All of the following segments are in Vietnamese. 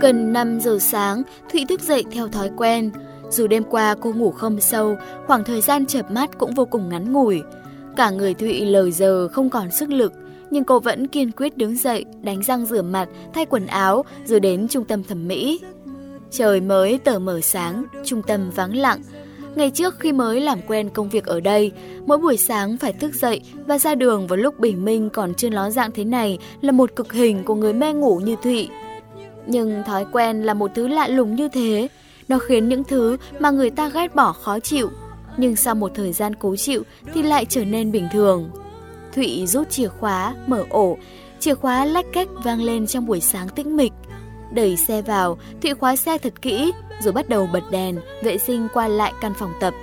Gần 5 giờ sáng, Thụy thức dậy theo thói quen. Dù đêm qua cô ngủ không sâu, khoảng thời gian chợp mắt cũng vô cùng ngắn ngủi. Cả người Thụy lờ giờ không còn sức lực, nhưng cô vẫn kiên quyết đứng dậy, đánh răng rửa mặt, thay quần áo, rồi đến trung tâm thẩm mỹ. Trời mới tờ mở sáng, trung tâm vắng lặng. Ngày trước khi mới làm quen công việc ở đây, mỗi buổi sáng phải thức dậy và ra đường vào lúc bình minh còn chưa ló dạng thế này là một cực hình của người mê ngủ như Thụy. Nhưng thói quen là một thứ lạ lùng như thế, nó khiến những thứ mà người ta ghét bỏ khó chịu, nhưng sau một thời gian cố chịu thì lại trở nên bình thường. Thụy rút chìa khóa, mở ổ, chìa khóa lách cách vang lên trong buổi sáng tĩnh mịch. Đẩy xe vào, Thụy khóa xe thật kỹ, rồi bắt đầu bật đèn, vệ sinh qua lại căn phòng tập.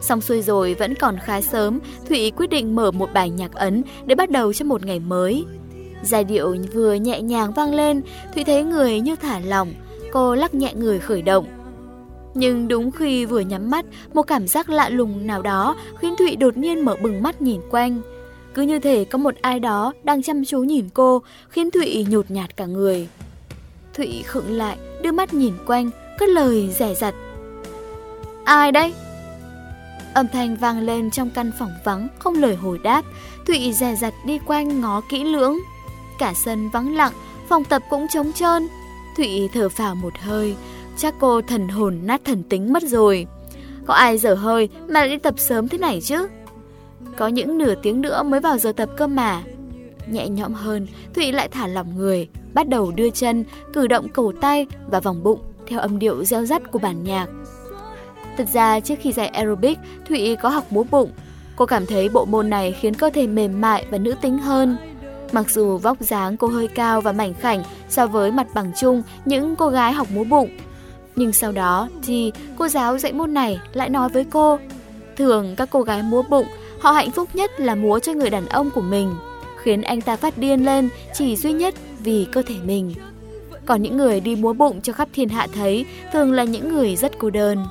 Xong xuôi rồi vẫn còn khá sớm, Thụy quyết định mở một bài nhạc ấn để bắt đầu cho một ngày mới. Giai điệu vừa nhẹ nhàng vang lên, Thụy thấy người như thả lỏng, cô lắc nhẹ người khởi động. Nhưng đúng khi vừa nhắm mắt, một cảm giác lạ lùng nào đó khiến Thụy đột nhiên mở bừng mắt nhìn quanh. Cứ như thể có một ai đó đang chăm chú nhìn cô, khiến Thụy nhột nhạt cả người. Thụy khựng lại, đưa mắt nhìn quanh, cất lời rẻ rặt. Ai đây? Âm thanh vang lên trong căn phòng vắng, không lời hồi đáp. Thụy rẻ rặt đi quanh ngó kỹ lưỡng. Cả sân vắng lặng, phòng tập cũng trống trơn. Thụy thở phào một hơi, chắc cô thần hồn nát thần tính mất rồi. Có ai dở hơi mà lại đi tập sớm thế này chứ? Có những nửa tiếng nữa mới vào giờ tập cơ mà. Nhẹ nhõm hơn, Thụy lại thả lỏng người, bắt đầu đưa chân, cử động cổ tay và vòng bụng theo âm điệu reo rắt của bản nhạc. Thật ra trước khi dạy aerobic, Thụy có học múa bụng. Cô cảm thấy bộ môn này khiến cơ thể mềm mại và nữ tính hơn. Mặc dù vóc dáng cô hơi cao và mảnh khảnh so với mặt bằng chung những cô gái học múa bụng. Nhưng sau đó thì cô giáo dạy môn này lại nói với cô Thường các cô gái múa bụng, họ hạnh phúc nhất là múa cho người đàn ông của mình, khiến anh ta phát điên lên chỉ duy nhất vì cơ thể mình. Còn những người đi múa bụng cho khắp thiên hạ thấy thường là những người rất cô đơn.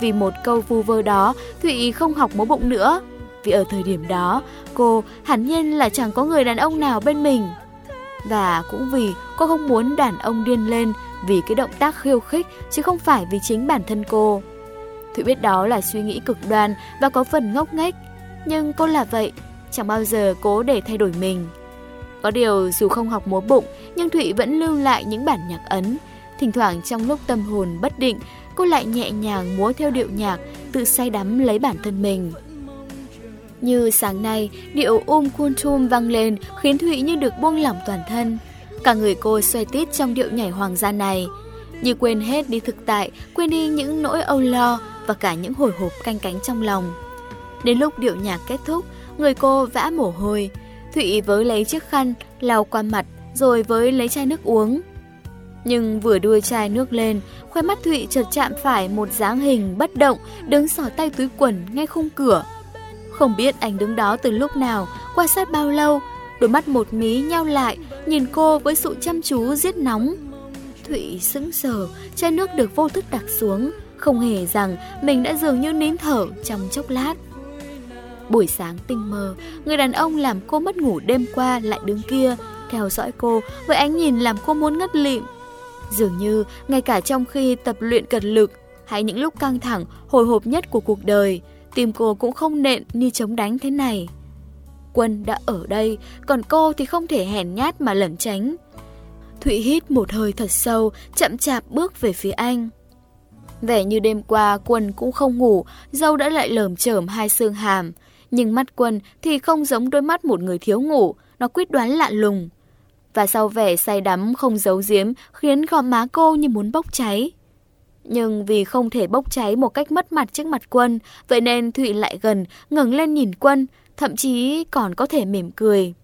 Vì một câu vu vơ đó, Thụy không học múa bụng nữa. Vì ở thời điểm đó, cô hẳn nhiên là chẳng có người đàn ông nào bên mình. Và cũng vì cô không muốn đàn ông điên lên vì cái động tác khiêu khích chứ không phải vì chính bản thân cô. Thụy biết đó là suy nghĩ cực đoan và có phần ngốc nghếch, nhưng cô là vậy, chẳng bao giờ cố để thay đổi mình. Có điều dù không học múa bụng, nhưng Thụy vẫn lưu lại những bản nhạc ấn. Thỉnh thoảng trong lúc tâm hồn bất định, cô lại nhẹ nhàng múa theo điệu nhạc, tự say đắm lấy bản thân mình. Như sáng nay, điệu Um Kuntum vang lên khiến Thụy như được buông lỏng toàn thân. Cả người cô xoay tít trong điệu nhảy hoàng gia này. Như quên hết đi thực tại, quên đi những nỗi âu lo và cả những hồi hộp canh cánh trong lòng. Đến lúc điệu nhạc kết thúc, người cô vã mồ hôi. Thụy với lấy chiếc khăn, lau qua mặt, rồi với lấy chai nước uống. Nhưng vừa đưa chai nước lên, khoe mắt Thụy chợt chạm phải một dáng hình bất động đứng sỏ tay túi quần ngay khung cửa. Không biết anh đứng đó từ lúc nào, quan sát bao lâu, đôi mắt một mí nhau lại, nhìn cô với sự chăm chú giết nóng. Thụy sững sờ, chai nước được vô thức đặt xuống, không hề rằng mình đã dường như nín thở trong chốc lát. Buổi sáng tinh mơ, người đàn ông làm cô mất ngủ đêm qua lại đứng kia, theo dõi cô với ánh nhìn làm cô muốn ngất lịm. Dường như, ngay cả trong khi tập luyện cật lực, hay những lúc căng thẳng, hồi hộp nhất của cuộc đời, tim cô cũng không nện như chống đánh thế này. Quân đã ở đây, còn cô thì không thể hèn nhát mà lẩn tránh. Thụy hít một hơi thật sâu, chậm chạp bước về phía anh. Vẻ như đêm qua Quân cũng không ngủ, dâu đã lại lởm chởm hai xương hàm. Nhưng mắt Quân thì không giống đôi mắt một người thiếu ngủ, nó quyết đoán lạ lùng. Và sau vẻ say đắm không giấu giếm khiến gò má cô như muốn bốc cháy. Nhưng vì không thể bốc cháy một cách mất mặt trước mặt Quân, vậy nên Thụy lại gần, ngẩng lên nhìn Quân, thậm chí còn có thể mỉm cười.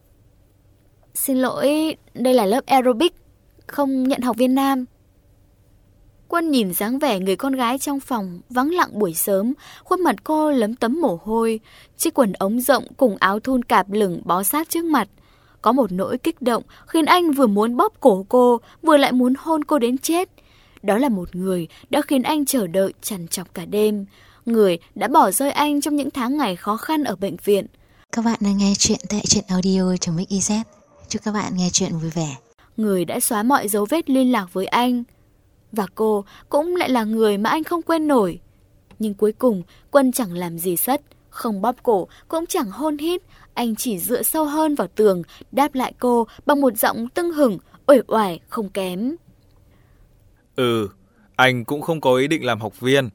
Xin lỗi, đây là lớp aerobic, không nhận học viên nam. Quân nhìn dáng vẻ người con gái trong phòng, vắng lặng buổi sớm, khuôn mặt cô lấm tấm mồ hôi, chiếc quần ống rộng cùng áo thun cạp lửng bó sát trước mặt. Có một nỗi kích động khiến anh vừa muốn bóp cổ cô, vừa lại muốn hôn cô đến chết. Đó là một người đã khiến anh chờ đợi chằn chọc cả đêm. Người đã bỏ rơi anh trong những tháng ngày khó khăn ở bệnh viện. Các bạn đang nghe chuyện tại truyện audio.mix.iz. Chúc các bạn nghe chuyện vui vẻ. người đã xóa mọi dấu vết liên lạc với anh. Và cô cũng lại là người mà anh không quên nổi. Nhưng cuối cùng, Quân chẳng làm gì sất, không bóp cổ, cũng chẳng hôn hít. Anh chỉ dựa sâu hơn vào tường, đáp lại cô bằng một giọng tưng hửng, uể oải, không kém. Ừ, anh cũng không có ý định làm học viên.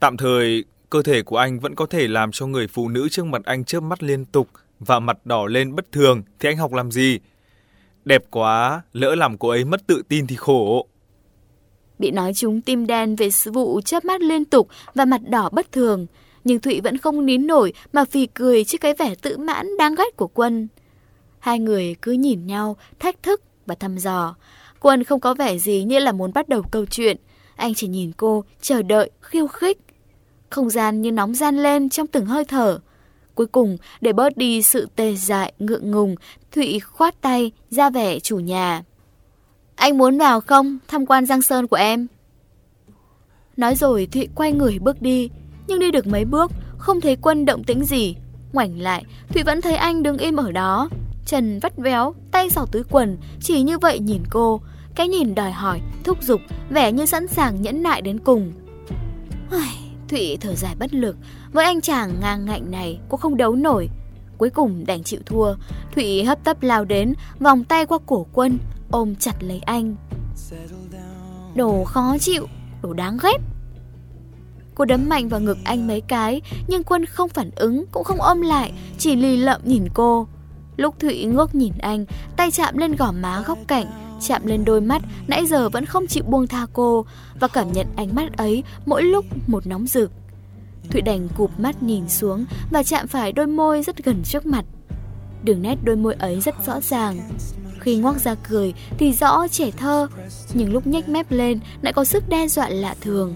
Tạm thời, cơ thể của anh vẫn có thể làm cho người phụ nữ trước mặt anh chớp mắt liên tục và mặt đỏ lên bất thường thì anh học làm gì? Đẹp quá, lỡ làm cô ấy mất tự tin thì khổ. Bị nói chúng tim đen về sự vụ chớp mắt liên tục và mặt đỏ bất thường, nhưng Thụy vẫn không nín nổi mà phì cười trước cái vẻ tự mãn đáng ghét của Quân. Hai người cứ nhìn nhau, thách thức và thăm dò. Quân không có vẻ gì như là muốn bắt đầu câu chuyện. Anh chỉ nhìn cô, chờ đợi, khiêu khích. Không gian như nóng gian lên trong từng hơi thở. Cuối cùng, để bớt đi sự tê dại, ngượng ngùng, Thụy khoát tay, ra vẻ chủ nhà. Anh muốn vào không, tham quan Giang Sơn của em? Nói rồi Thụy quay người bước đi, nhưng đi được mấy bước, không thấy quân động tĩnh gì. Ngoảnh lại, Thụy vẫn thấy anh đứng im ở đó. Trần vắt véo, tay vào túi quần, chỉ như vậy nhìn cô. Cái nhìn đòi hỏi, thúc giục, vẻ như sẵn sàng nhẫn nại đến cùng. Thụy thở dài bất lực, với anh chàng ngang ngạnh này cô không đấu nổi. Cuối cùng đành chịu thua, Thụy hấp tấp lao đến, vòng tay qua cổ quân, ôm chặt lấy anh. Đồ khó chịu, đồ đáng ghét. Cô đấm mạnh vào ngực anh mấy cái, nhưng quân không phản ứng, cũng không ôm lại, chỉ lì lợm nhìn cô. Lúc Thụy ngước nhìn anh, tay chạm lên gò má góc cạnh, chạm lên đôi mắt nãy giờ vẫn không chịu buông tha cô và cảm nhận ánh mắt ấy mỗi lúc một nóng rực. Thụy đành cụp mắt nhìn xuống và chạm phải đôi môi rất gần trước mặt. Đường nét đôi môi ấy rất rõ ràng. Khi ngoác ra cười thì rõ trẻ thơ, nhưng lúc nhếch mép lên lại có sức đe dọa lạ thường.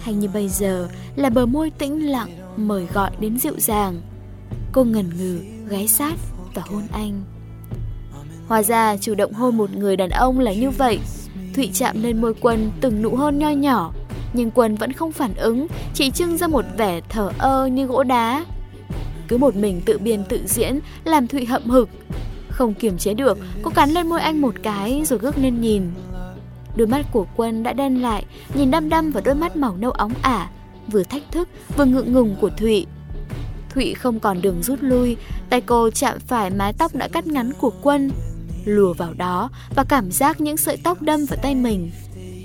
Hay như bây giờ là bờ môi tĩnh lặng mời gọi đến dịu dàng. Cô ngần ngừ, ghé sát và hôn anh. Hóa ra chủ động hôn một người đàn ông là như vậy. Thụy chạm lên môi Quân từng nụ hôn nho nhỏ, nhưng Quân vẫn không phản ứng, chỉ trưng ra một vẻ thở ơ như gỗ đá. Cứ một mình tự biên tự diễn, làm Thụy hậm hực. Không kiềm chế được, cô cắn lên môi anh một cái rồi gước lên nhìn. Đôi mắt của Quân đã đen lại, nhìn đăm đăm vào đôi mắt màu nâu óng ả, vừa thách thức vừa ngượng ngùng của Thụy. Thụy không còn đường rút lui, tay cô chạm phải mái tóc đã cắt ngắn của Quân, lùa vào đó và cảm giác những sợi tóc đâm vào tay mình.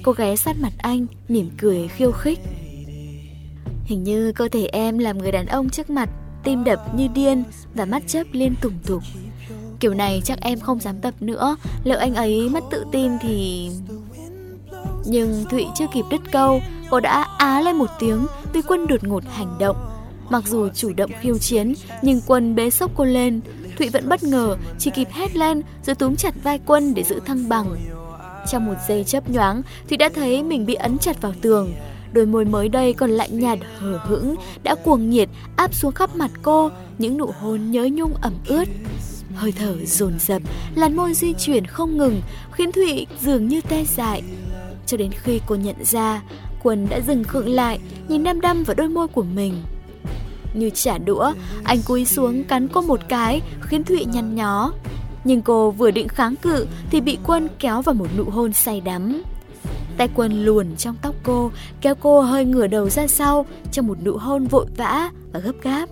Cô ghé sát mặt anh, mỉm cười khiêu khích. Hình như cơ thể em làm người đàn ông trước mặt, tim đập như điên và mắt chớp liên tùng tục. Kiểu này chắc em không dám tập nữa, lỡ anh ấy mất tự tin thì... Nhưng Thụy chưa kịp đứt câu, cô đã á lên một tiếng vì quân đột ngột hành động. Mặc dù chủ động khiêu chiến, nhưng quân bế sốc cô lên, Thụy vẫn bất ngờ, chỉ kịp hét lên rồi túm chặt vai quân để giữ thăng bằng. Trong một giây chớp nhoáng, Thụy đã thấy mình bị ấn chặt vào tường. Đôi môi mới đây còn lạnh nhạt hờ hững, đã cuồng nhiệt áp xuống khắp mặt cô, những nụ hôn nhớ nhung ẩm ướt. Hơi thở dồn dập, làn môi di chuyển không ngừng, khiến Thụy dường như tê dại. Cho đến khi cô nhận ra, Quân đã dừng khựng lại, nhìn đăm đăm vào đôi môi của mình. Như trả đũa, anh cúi xuống cắn cô một cái, khiến Thụy nhăn nhó. Nhưng cô vừa định kháng cự thì bị Quân kéo vào một nụ hôn say đắm. Tay Quân luồn trong tóc cô, kéo cô hơi ngửa đầu ra sau trong một nụ hôn vội vã và gấp gáp.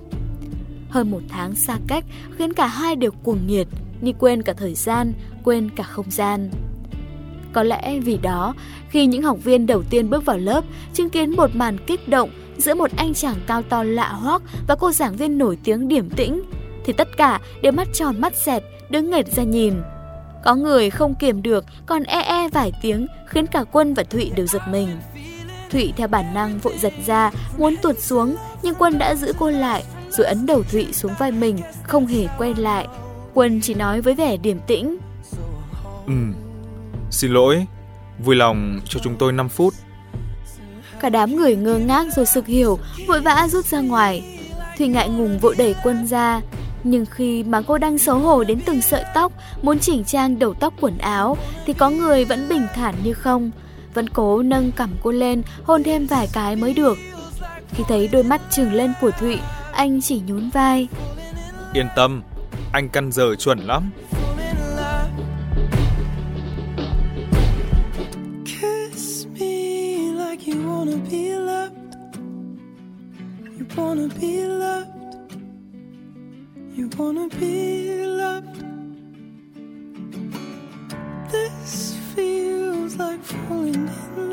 Hơn một tháng xa cách khiến cả hai đều cuồng nhiệt, như quên cả thời gian, quên cả không gian. Có lẽ vì đó, khi những học viên đầu tiên bước vào lớp, chứng kiến một màn kích động giữa một anh chàng cao to lạ hoắc và cô giảng viên nổi tiếng điểm tĩnh, thì tất cả đều mắt tròn mắt dẹt đứng nghệt ra nhìn. Có người không kiềm được, còn e e vài tiếng khiến cả Quân và Thụy đều giật mình. Thụy theo bản năng vội giật ra, muốn tuột xuống, nhưng Quân đã giữ cô lại, rồi ấn đầu Thụy xuống vai mình, không hề quay lại. Quân chỉ nói với vẻ điềm tĩnh. Ừ, xin lỗi, vui lòng cho chúng tôi 5 phút. Cả đám người ngơ ngác rồi sực hiểu, vội vã rút ra ngoài. Thùy ngại ngùng vội đẩy quân ra. Nhưng khi mà cô đang xấu hổ đến từng sợi tóc, muốn chỉnh trang đầu tóc quần áo, thì có người vẫn bình thản như không. Vẫn cố nâng cằm cô lên, hôn thêm vài cái mới được. Khi thấy đôi mắt trừng lên của Thụy, anh chỉ nhún vai. Yên tâm, anh căn giờ chuẩn lắm. Wanna be loved. You wanna be loved. This feels like falling in